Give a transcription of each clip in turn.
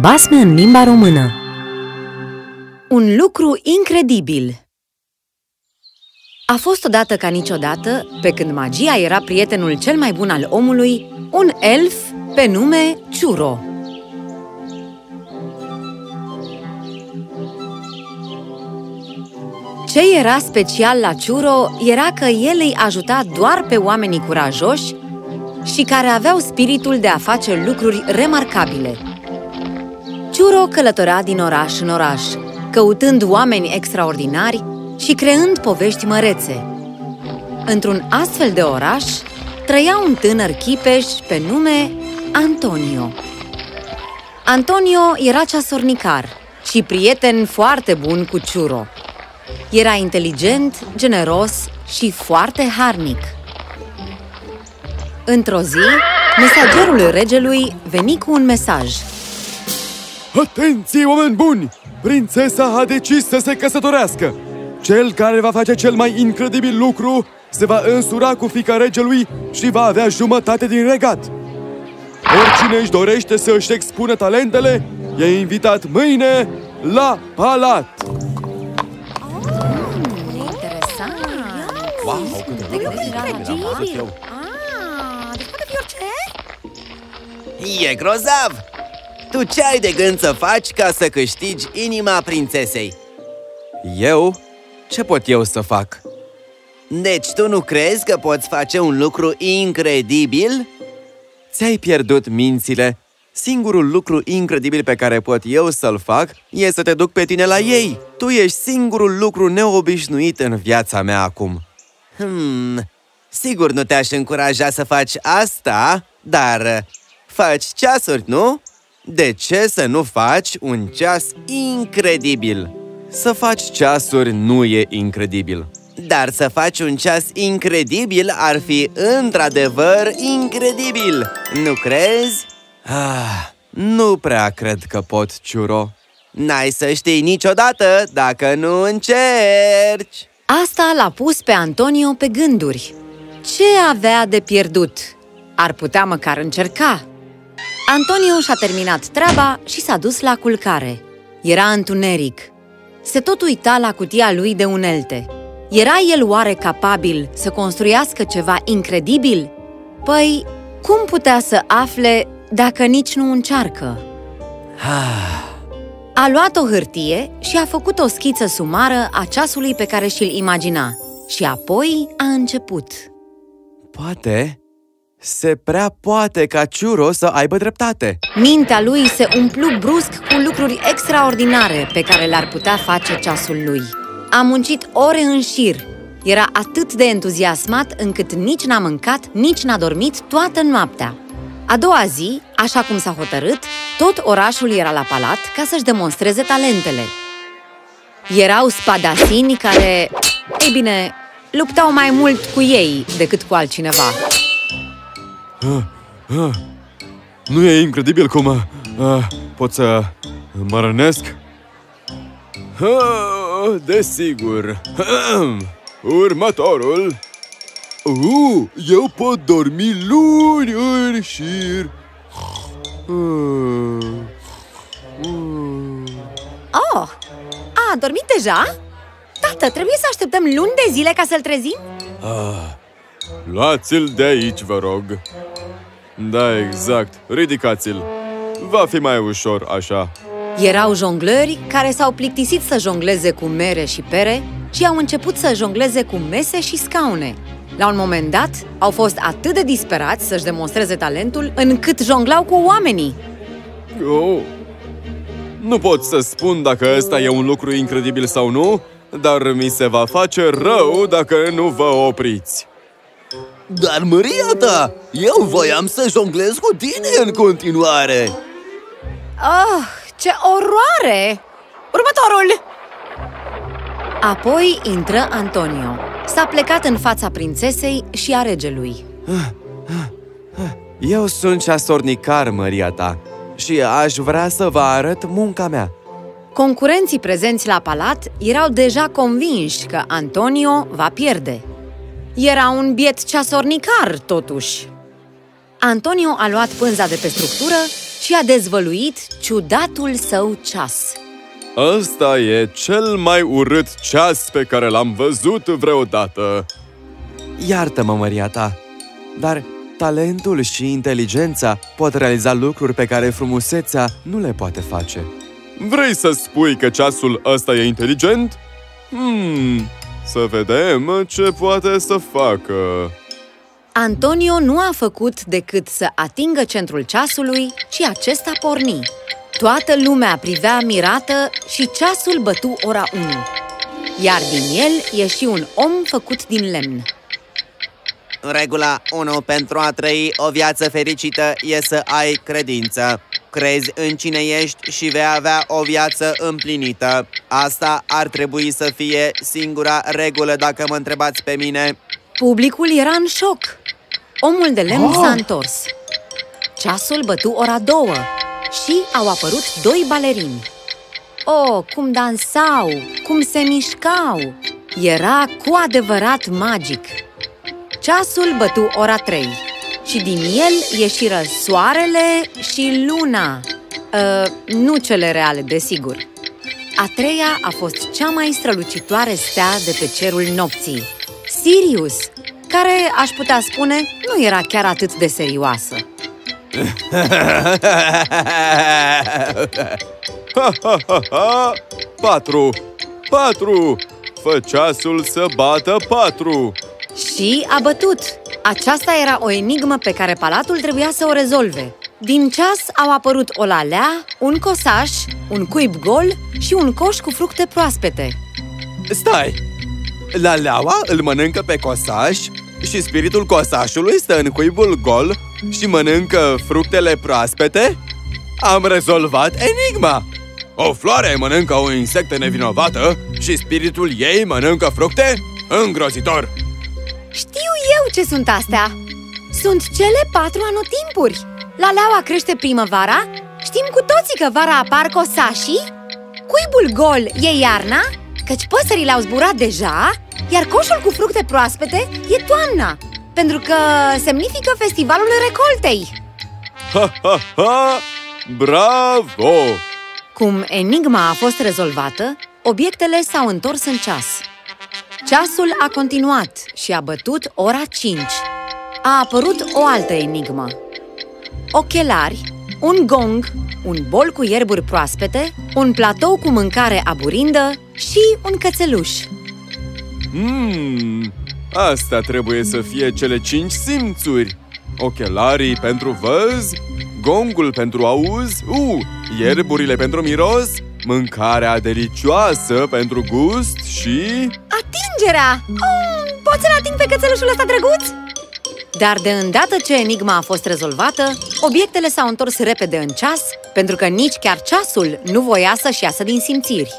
Basme în limba română Un lucru incredibil A fost odată ca niciodată, pe când magia era prietenul cel mai bun al omului, un elf pe nume Ciuro. Ce era special la Ciuro era că el îi ajuta doar pe oamenii curajoși și care aveau spiritul de a face lucruri remarcabile. Ciuro călătora din oraș în oraș, căutând oameni extraordinari și creând povești mărețe. Într-un astfel de oraș trăia un tânăr chipeș pe nume Antonio. Antonio era ceasornicar și prieten foarte bun cu Ciuro. Era inteligent, generos și foarte harnic. Într-o zi, mesagerul regelui veni cu un mesaj. Atenție, oameni buni! Prințesa a decis să se căsătorească! Cel care va face cel mai incredibil lucru se va însura cu fica regelui și va avea jumătate din regat. Oricine își dorește să își expună talentele, e invitat mâine la palat! Wow, cât de incredibil! E grozav! Tu ce ai de gând să faci ca să câștigi inima prințesei? Eu? Ce pot eu să fac? Deci tu nu crezi că poți face un lucru incredibil? Ți-ai pierdut mințile! Singurul lucru incredibil pe care pot eu să-l fac e să te duc pe tine la ei! Tu ești singurul lucru neobișnuit în viața mea acum! Hmm, sigur nu te-aș încuraja să faci asta, dar faci ceasuri, nu? De ce să nu faci un ceas incredibil? Să faci ceasuri nu e incredibil. Dar să faci un ceas incredibil ar fi într-adevăr incredibil, nu crezi? Ah, nu prea cred că pot, Ciuro. N-ai să știi niciodată dacă nu încerci! Asta l-a pus pe Antonio pe gânduri. Ce avea de pierdut? Ar putea măcar încerca. Antonio și-a terminat treaba și s-a dus la culcare. Era întuneric. Se tot uita la cutia lui de unelte. Era el oare capabil să construiască ceva incredibil? Păi, cum putea să afle dacă nici nu încearcă? A luat o hârtie și a făcut o schiță sumară a ceasului pe care și-l imagina. Și apoi a început. Poate, se prea poate ca Ciuro să aibă dreptate. Mintea lui se umplu brusc cu lucruri extraordinare pe care le-ar putea face ceasul lui. A muncit ore în șir. Era atât de entuziasmat încât nici n-a mâncat, nici n-a dormit toată noaptea. A doua zi, așa cum s-a hotărât, tot orașul era la palat ca să-și demonstreze talentele. Erau spadasini care, ei bine, luptau mai mult cu ei decât cu altcineva. Ah, ah, nu e incredibil cum ah, pot să mă rănesc? Ah, desigur! Următorul! Uh, eu pot dormi luni în șir! Uh, Oh, a dormit deja? Tată, trebuie să așteptăm luni de zile ca să-l trezim? Ah, luați-l de aici, vă rog! Da, exact. Ridicați-l. Va fi mai ușor așa. Erau jonglări care s-au plictisit să jongleze cu mere și pere și au început să jongleze cu mese și scaune. La un moment dat, au fost atât de disperați să-și demonstreze talentul, încât jonglau cu oamenii. Oh. Nu pot să spun dacă ăsta e un lucru incredibil sau nu, dar mi se va face rău dacă nu vă opriți. Dar, măria ta, eu voiam să jonglez cu tine în continuare! Oh, ce oroare! Următorul! Apoi intră Antonio. S-a plecat în fața prințesei și a regelui. Eu sunt ceasornicar, măria ta, și aș vrea să vă arăt munca mea. Concurenții prezenți la palat erau deja convinși că Antonio va pierde. Era un biet ceasornicar, totuși. Antonio a luat pânza de pe structură și a dezvăluit ciudatul său ceas. Ăsta e cel mai urât ceas pe care l-am văzut vreodată. Iartă-mă, măria ta, dar talentul și inteligența pot realiza lucruri pe care frumusețea nu le poate face. Vrei să spui că ceasul ăsta e inteligent? Hmm, să vedem ce poate să facă. Antonio nu a făcut decât să atingă centrul ceasului și acesta porni. Toată lumea privea mirată și ceasul bătu ora 1. Iar din el ieși un om făcut din lemn. Regula 1 pentru a trăi o viață fericită e să ai credință. Crezi în cine ești și vei avea o viață împlinită. Asta ar trebui să fie singura regulă dacă mă întrebați pe mine. Publicul era în șoc. Omul de lemn s-a întors. Ceasul bătu ora două și au apărut doi balerini. Oh, cum dansau, cum se mișcau! Era cu adevărat magic! Ceasul bătu ora trei și din el ieșiră soarele și luna. Uh, nu cele reale, desigur. A treia a fost cea mai strălucitoare stea de pe cerul nopții, Sirius, care, aș putea spune, nu era chiar atât de serioasă. Ha, ha, ha, ha! Patru! Patru! Fă ceasul să bată patru! Și a bătut! Aceasta era o enigmă pe care palatul trebuia să o rezolve. Din ceas au apărut o lalea, un cosaș, un cuib gol și un coș cu fructe proaspete. Stai! Laleaua îl mănâncă pe cosaș și spiritul cosașului stă în cuibul gol și mănâncă fructele proaspete? Am rezolvat enigma! O floare mănâncă o insectă nevinovată și spiritul ei mănâncă fructe? Îngrozitor! Știu eu ce sunt astea! Sunt cele patru anotimpuri! Laleaua crește primăvara, știm cu toții că vara apar cosașii, cuibul gol e iarna, căci păsările au zburat deja, iar coșul cu fructe proaspete e toamna, pentru că semnifică festivalul recoltei. Ha, ha, ha! Bravo! Cum enigma a fost rezolvată, obiectele s-au întors în ceas. Ceasul a continuat și a bătut ora 5. A apărut o altă enigmă. Ochelari, un gong, un bol cu ierburi proaspete, un platou cu mâncare aburindă și un cățeluș. Hmm, asta trebuie să fie cele cinci simțuri. Ochelarii pentru văz, gongul pentru auz, uh, ierburile pentru miros, mâncarea delicioasă pentru gust și... Atingerea! Oh, poți să-l ating pe cățelușul ăsta drăguț? Dar de îndată ce enigma a fost rezolvată, obiectele s-au întors repede în ceas, pentru că nici chiar ceasul nu voia să-și iasă din simțiri.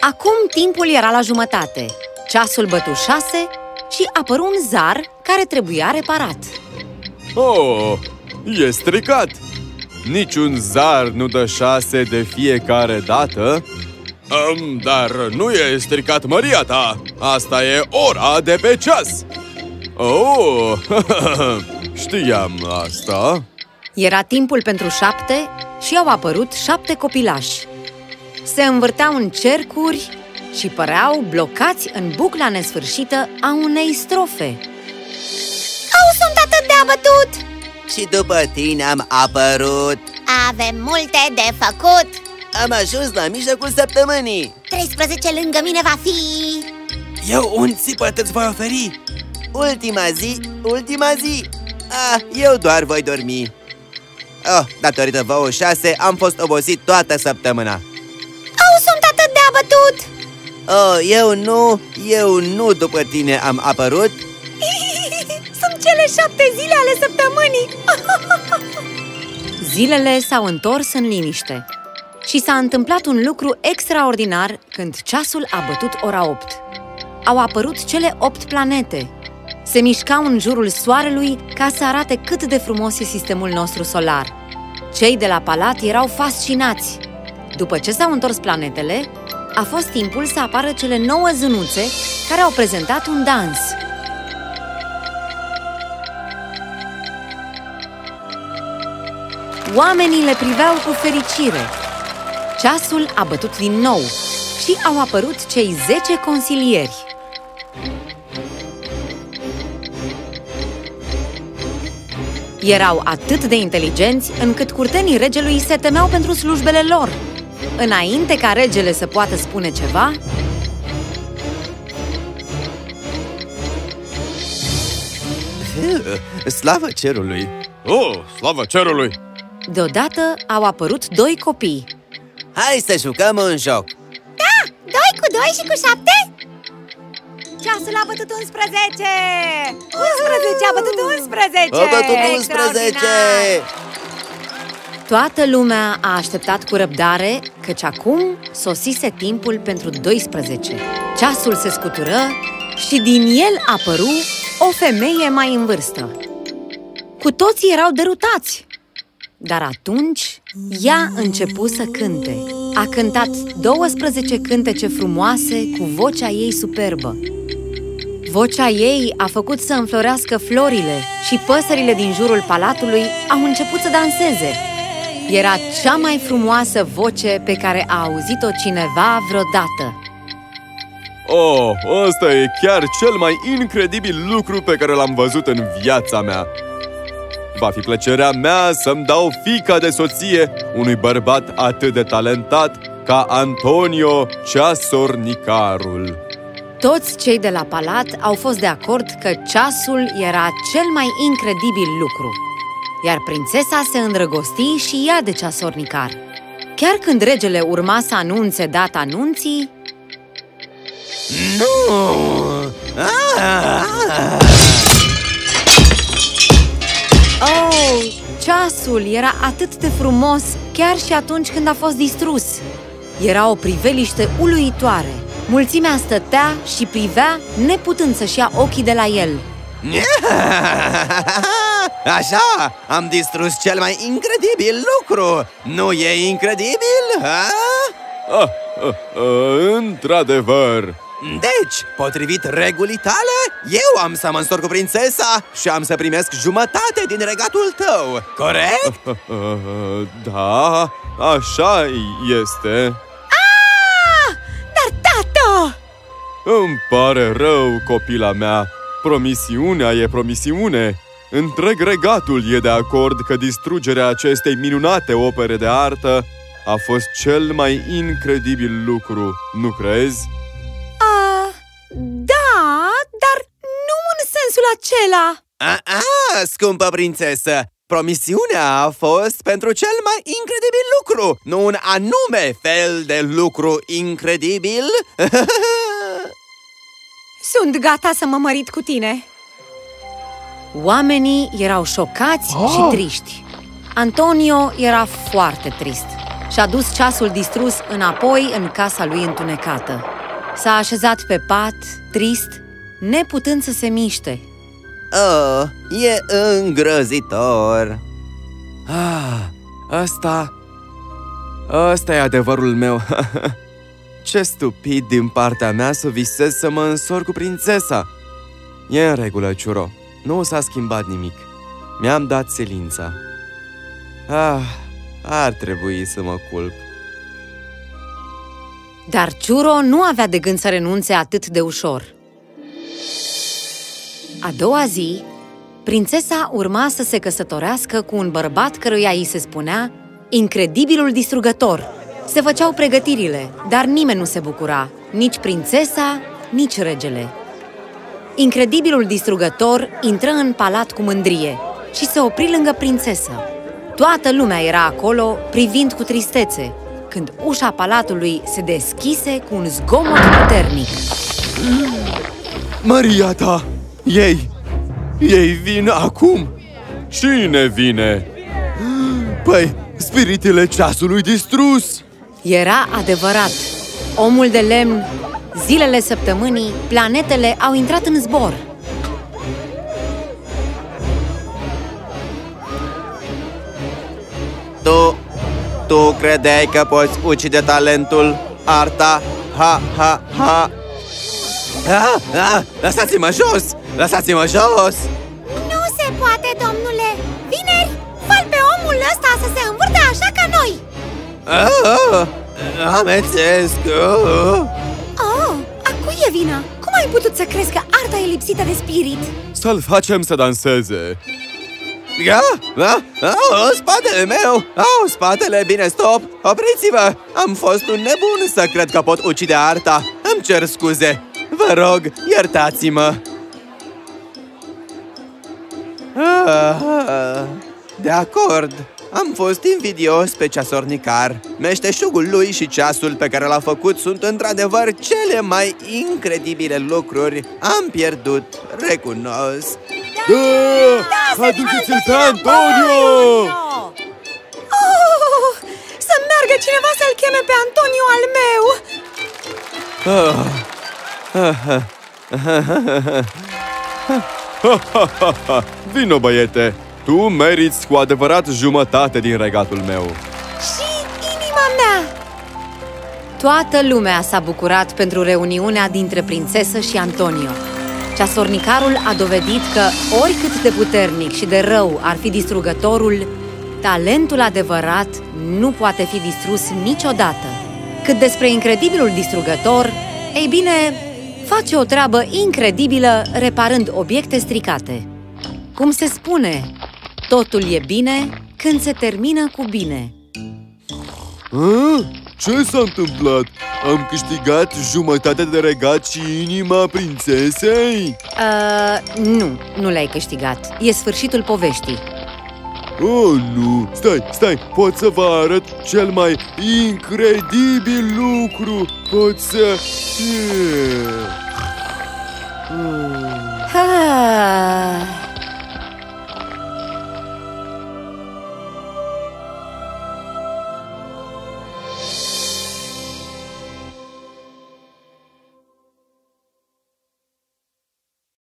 Acum timpul era la jumătate. Ceasul bătu șase și apăru un zar care trebuia reparat. Oh, e stricat! Niciun zar nu dă șase de fiecare dată. Um, dar nu e stricat măria ta! Asta e ora de pe ceas! Oh, știam asta! Era timpul pentru șapte și au apărut șapte copilași. Se învârteau în cercuri și păreau blocați în bucla nesfârșită a unei strofe. Au, sunt atât de abătut! Și după tine am apărut Avem multe de făcut Am ajuns la mijlocul săptămânii. 13 lângă mine va fi. Eu un țipăt îți voi oferi? Ultima zi, ultima zi. Ah, eu doar voi dormi. Oh, datorită vouă șase, am fost obosit toată săptămâna. Au, sunt atât de abătut. Oh, eu nu, eu nu după tine am apărut. Sunt cele șapte zile ale săptămânii. Zilele s-au întors în liniște și s-a întâmplat un lucru extraordinar când ceasul a bătut ora 8. Au apărut cele 8 planete. Se mișcau în jurul Soarelui ca să arate cât de frumos e sistemul nostru solar. Cei de la palat erau fascinați. După ce s-au întors planetele, a fost timpul să apară cele nouă zânuțe care au prezentat un dans. Oamenii le priveau cu fericire. Ceasul a bătut din nou și au apărut cei zece consilieri. Erau atât de inteligenți încât curtenii regelui se temeau pentru slujbele lor. Înainte ca regele să poată spune ceva, Slavă cerului! Oh, slavă cerului! deodată au apărut doi copii. Hai să jucăm un joc! Da, doi cu doi și cu șapte? Ceasul a bătut 11! 11 a bătut 11! A bătut 11! Extraordinar! Toată lumea a așteptat cu răbdare, căci acum sosise timpul pentru 12. Ceasul se scutură și din el apăru o femeie mai în vârstă. Cu toții erau derutați. Dar atunci ea începu să cânte. A cântat 12 cântece frumoase cu vocea ei superbă. Vocea ei a făcut să înflorească florile și păsările din jurul palatului au început să danseze. Era cea mai frumoasă voce pe care a auzit-o cineva vreodată. Oh, ăsta e chiar cel mai incredibil lucru pe care l-am văzut în viața mea. Va fi plăcerea mea să-mi dau fica de soție unui bărbat atât de talentat ca Antonio Ceasornicarul. Toți cei de la palat au fost de acord că ceasul era cel mai incredibil lucru. Iar prințesa se îndrăgosti și ea de ceasornicar. Chiar când regele urma să anunțe data anunții, Nu! Ah! Oh, ceasul era atât de frumos chiar și atunci când a fost distrus. Era o priveliște uluitoare. Mulțimea stătea și privea, neputând să-și ia ochii de la el. Așa, am distrus cel mai incredibil lucru! Nu e incredibil? Ha? Ah, ah, ah, într-adevăr! Deci, potrivit regulii tale, eu am să mă însor cu prințesa și am să primesc jumătate din regatul tău, corect? Ah, ah, Da, așa este. Dar, tată! Îmi pare rău, copila mea. Promisiunea e promisiune. Întreg regatul e de acord că distrugerea acestei minunate opere de artă a fost cel mai incredibil lucru, nu crezi? Acela! A, a, scumpă prințesă! Promisiunea a fost pentru cel mai incredibil lucru, nu un anume fel de lucru incredibil. Sunt gata să mă mărit cu tine! Oamenii erau șocați și triști. Antonio era foarte trist și-a dus ceasul distrus înapoi în casa lui întunecată. S-a așezat pe pat, trist, neputând să se miște. Oh, e îngrozitor. Ah, asta... Asta e adevărul meu. Ce stupid din partea mea să visez să mă însor cu prințesa. E în regulă, Ciuro. Nu s-a schimbat nimic. Mi-am dat silința. Ah, ar trebui să mă culp. Dar Ciuro nu avea de gând să renunțe atât de ușor. A doua zi, prințesa urma să se căsătorească cu un bărbat căruia îi se spunea Incredibilul distrugător. Se făceau pregătirile, dar nimeni nu se bucura, nici prințesa, nici regele. Incredibilul distrugător intră în palat cu mândrie și se opri lângă prințesă. Toată lumea era acolo, privind cu tristețe, când ușa palatului se deschise cu un zgomot puternic. Maria ta! Ei! Ei vin acum! Cine vine? Păi, spiritele ceasului distrus! Era adevărat. Omul de lemn, zilele săptămânii, planetele au intrat în zbor. Tu, tu credeai că poți ucide talentul, arta, ha, ha, ha. Ah, ah, lăsați-mă jos! Lăsați-mă jos! Nu se poate, domnule! Vineri, fă pe omul ăsta să se Oh, amețesc! Oh. Oh, a cui e vina? Cum ai putut să crezi că arta e lipsită de spirit? Să-l facem să danseze! Ia! Ah, oh, spatele meu! Oh, spatele, bine, stop! Opriți-vă! Am fost un nebun să cred că pot ucide arta! Îmi cer scuze! Vă rog, iertați-mă! Ah, de acord! Am fost invidios pe ceasornicar. Meșteșugul lui și ceasul pe care l-a făcut sunt într-adevăr cele mai incredibile lucruri. Am pierdut, recunosc. Da! Aduceți-l pe Antonio! Oh, să meargă cineva să-l cheme pe Antonio al meu! Vino, băiete! Tu meriți cu adevărat jumătate din regatul meu. Și inima mea! Toată lumea s-a bucurat pentru reuniunea dintre prințesă și Antonio. Ceasornicarul a dovedit că, oricât de puternic și de rău ar fi distrugătorul, talentul adevărat nu poate fi distrus niciodată. Cât despre incredibilul distrugător, ei bine, face o treabă incredibilă reparând obiecte stricate. Cum se spune, totul e bine când se termină cu bine. A? Ce s-a întâmplat? Am câștigat jumătate de regat și inima prințesei? Uh, nu, nu l-ai câștigat. E sfârșitul poveștii. Oh, nu! Stai, stai! Pot să vă arăt cel mai incredibil lucru! Pot să... Ah.